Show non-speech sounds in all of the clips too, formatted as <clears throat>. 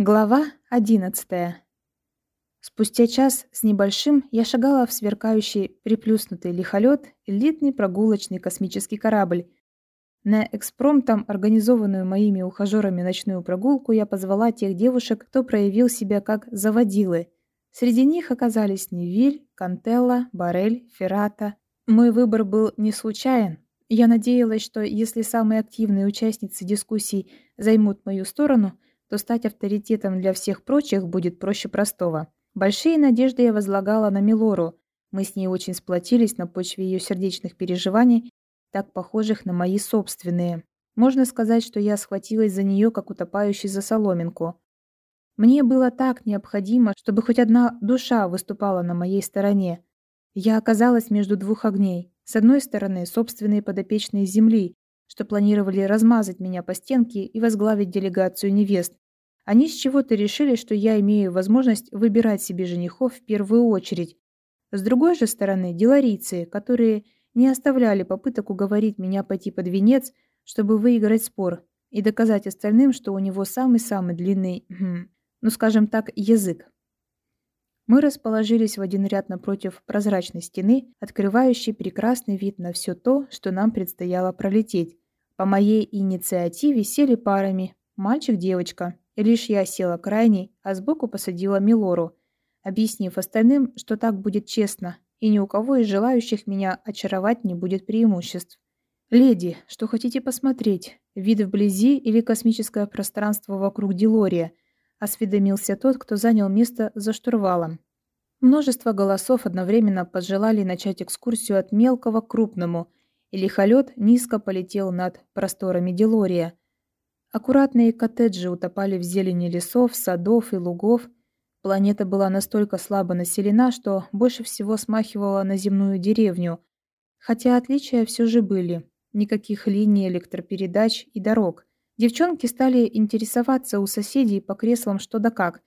Глава одиннадцатая. Спустя час с небольшим я шагала в сверкающий приплюснутый лихолет элитный прогулочный космический корабль. На экспромтом организованную моими ухажерами ночную прогулку я позвала тех девушек, кто проявил себя как заводилы. Среди них оказались Невиль, Кантелла, Барель, Феррата. Мой выбор был не случайен. Я надеялась, что если самые активные участницы дискуссий займут мою сторону – то стать авторитетом для всех прочих будет проще простого. Большие надежды я возлагала на Милору. Мы с ней очень сплотились на почве ее сердечных переживаний, так похожих на мои собственные. Можно сказать, что я схватилась за нее, как утопающий за соломинку. Мне было так необходимо, чтобы хоть одна душа выступала на моей стороне. Я оказалась между двух огней. С одной стороны, собственные подопечные земли, что планировали размазать меня по стенке и возглавить делегацию невест. Они с чего-то решили, что я имею возможность выбирать себе женихов в первую очередь. С другой же стороны, деларийцы, которые не оставляли попыток уговорить меня пойти под венец, чтобы выиграть спор и доказать остальным, что у него самый-самый длинный, <clears throat> ну скажем так, язык. Мы расположились в один ряд напротив прозрачной стены, открывающей прекрасный вид на все то, что нам предстояло пролететь. По моей инициативе сели парами мальчик-девочка. И лишь я села крайней, а сбоку посадила Милору, объяснив остальным, что так будет честно, и ни у кого из желающих меня очаровать не будет преимуществ. «Леди, что хотите посмотреть? Вид вблизи или космическое пространство вокруг Делория?» Осведомился тот, кто занял место за штурвалом. Множество голосов одновременно пожелали начать экскурсию от мелкого к крупному, и лихолет низко полетел над просторами Делория. Аккуратные коттеджи утопали в зелени лесов, садов и лугов. Планета была настолько слабо населена, что больше всего смахивала на земную деревню, хотя отличия все же были. Никаких линий электропередач и дорог. Девчонки стали интересоваться у соседей по креслам что да как.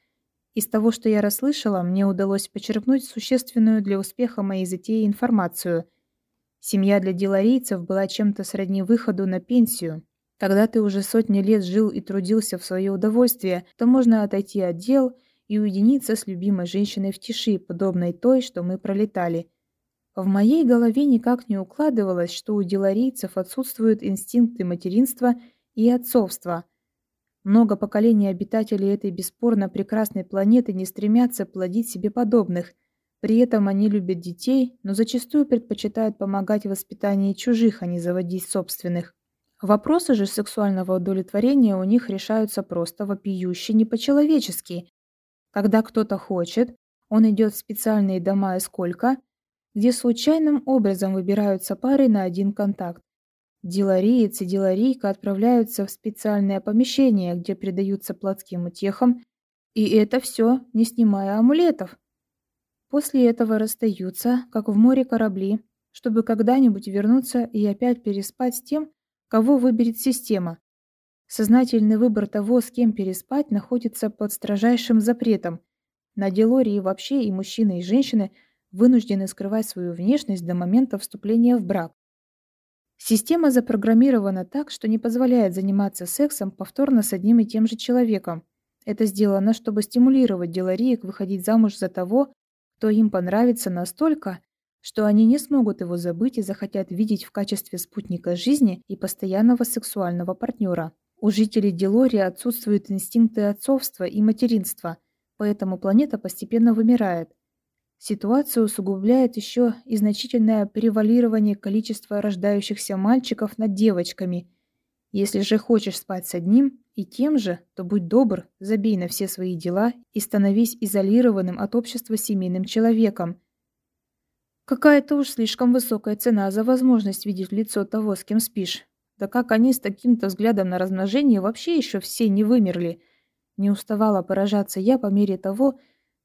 Из того, что я расслышала, мне удалось почерпнуть существенную для успеха моей затеи информацию. Семья для деларийцев была чем-то сродни выходу на пенсию. Когда ты уже сотни лет жил и трудился в свое удовольствие, то можно отойти от дел и уединиться с любимой женщиной в тиши, подобной той, что мы пролетали. В моей голове никак не укладывалось, что у деларийцев отсутствуют инстинкты материнства и отцовства. Много поколений обитателей этой бесспорно прекрасной планеты не стремятся плодить себе подобных. При этом они любят детей, но зачастую предпочитают помогать в воспитании чужих, а не заводить собственных. Вопросы же сексуального удовлетворения у них решаются просто вопиюще не по-человечески. Когда кто-то хочет, он идет в специальные дома и сколько, где случайным образом выбираются пары на один контакт. Делариец и деларийка отправляются в специальное помещение, где предаются плотским утехам, и это все, не снимая амулетов. После этого расстаются, как в море корабли, чтобы когда-нибудь вернуться и опять переспать с тем, кого выберет система. Сознательный выбор того, с кем переспать, находится под строжайшим запретом. На Делории вообще и мужчины, и женщины вынуждены скрывать свою внешность до момента вступления в брак. Система запрограммирована так, что не позволяет заниматься сексом повторно с одним и тем же человеком. Это сделано, чтобы стимулировать делариек выходить замуж за того, кто им понравится настолько, что они не смогут его забыть и захотят видеть в качестве спутника жизни и постоянного сексуального партнера. У жителей Делории отсутствуют инстинкты отцовства и материнства, поэтому планета постепенно вымирает. Ситуацию усугубляет еще и значительное превалирование количества рождающихся мальчиков над девочками. Если же хочешь спать с одним и тем же, то будь добр, забей на все свои дела и становись изолированным от общества семейным человеком. Какая-то уж слишком высокая цена за возможность видеть лицо того, с кем спишь. Да как они с таким-то взглядом на размножение вообще еще все не вымерли? Не уставала поражаться я по мере того,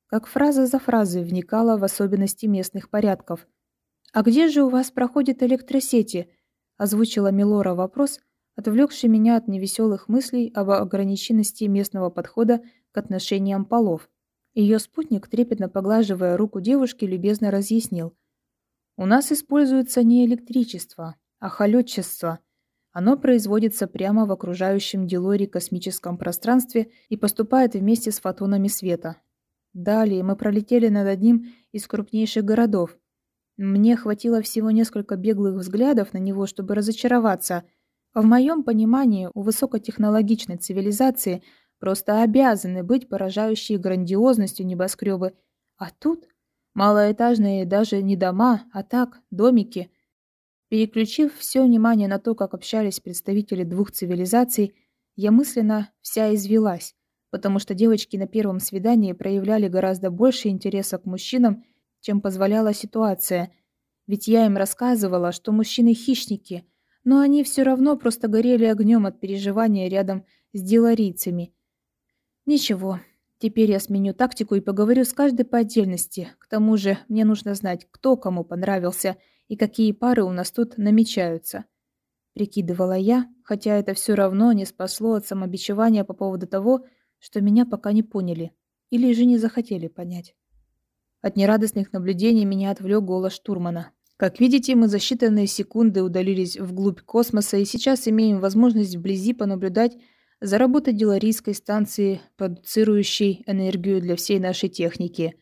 как фраза за фразой вникала в особенности местных порядков. «А где же у вас проходят электросети?» – озвучила Милора вопрос, отвлекший меня от невеселых мыслей об ограниченности местного подхода к отношениям полов. Ее спутник, трепетно поглаживая руку девушки, любезно разъяснил. «У нас используется не электричество, а холетчество. Оно производится прямо в окружающем Дилори космическом пространстве и поступает вместе с фотонами света. Далее мы пролетели над одним из крупнейших городов. Мне хватило всего несколько беглых взглядов на него, чтобы разочароваться. В моем понимании, у высокотехнологичной цивилизации просто обязаны быть поражающие грандиозностью небоскребы. А тут малоэтажные даже не дома, а так, домики – Переключив все внимание на то, как общались представители двух цивилизаций, я мысленно вся извелась, потому что девочки на первом свидании проявляли гораздо больше интереса к мужчинам, чем позволяла ситуация. Ведь я им рассказывала, что мужчины хищники, но они все равно просто горели огнем от переживания рядом с деларийцами. Ничего, теперь я сменю тактику и поговорю с каждой по отдельности. К тому же мне нужно знать, кто кому понравился – и какие пары у нас тут намечаются. Прикидывала я, хотя это все равно не спасло от самобичевания по поводу того, что меня пока не поняли или же не захотели понять. От нерадостных наблюдений меня отвлек голос штурмана. Как видите, мы за считанные секунды удалились вглубь космоса и сейчас имеем возможность вблизи понаблюдать за работой деларийской станции, продуцирующей энергию для всей нашей техники.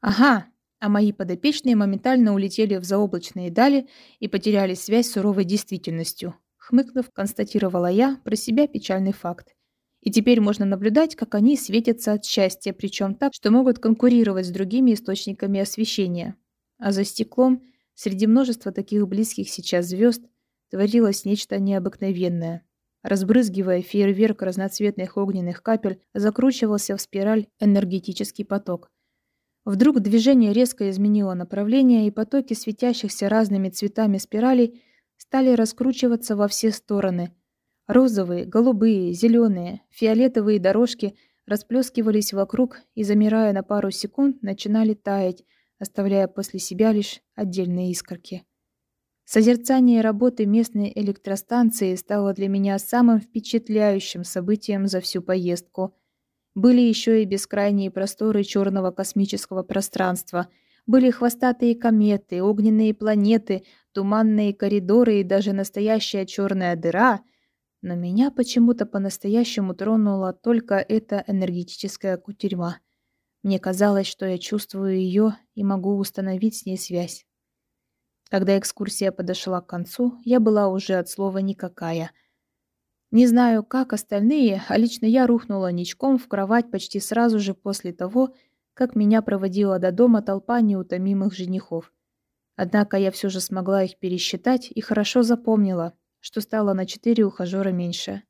Ага, а мои подопечные моментально улетели в заоблачные дали и потеряли связь с суровой действительностью. Хмыкнув, констатировала я про себя печальный факт. И теперь можно наблюдать, как они светятся от счастья, причем так, что могут конкурировать с другими источниками освещения. А за стеклом, среди множества таких близких сейчас звезд, творилось нечто необыкновенное. Разбрызгивая фейерверк разноцветных огненных капель, закручивался в спираль энергетический поток – Вдруг движение резко изменило направление, и потоки светящихся разными цветами спиралей стали раскручиваться во все стороны. Розовые, голубые, зеленые, фиолетовые дорожки расплескивались вокруг и, замирая на пару секунд, начинали таять, оставляя после себя лишь отдельные искорки. Созерцание работы местной электростанции стало для меня самым впечатляющим событием за всю поездку – были еще и бескрайние просторы черного космического пространства. Были хвостатые кометы, огненные планеты, туманные коридоры и даже настоящая черная дыра. Но меня почему-то по-настоящему тронула только эта энергетическая кутерьма. Мне казалось, что я чувствую ее и могу установить с ней связь. Когда экскурсия подошла к концу, я была уже от слова «никакая». Не знаю, как остальные, а лично я рухнула ничком в кровать почти сразу же после того, как меня проводила до дома толпа неутомимых женихов. Однако я все же смогла их пересчитать и хорошо запомнила, что стало на четыре ухажера меньше.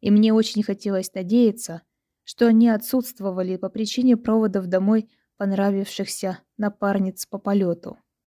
И мне очень хотелось надеяться, что они отсутствовали по причине проводов домой понравившихся напарниц по полету.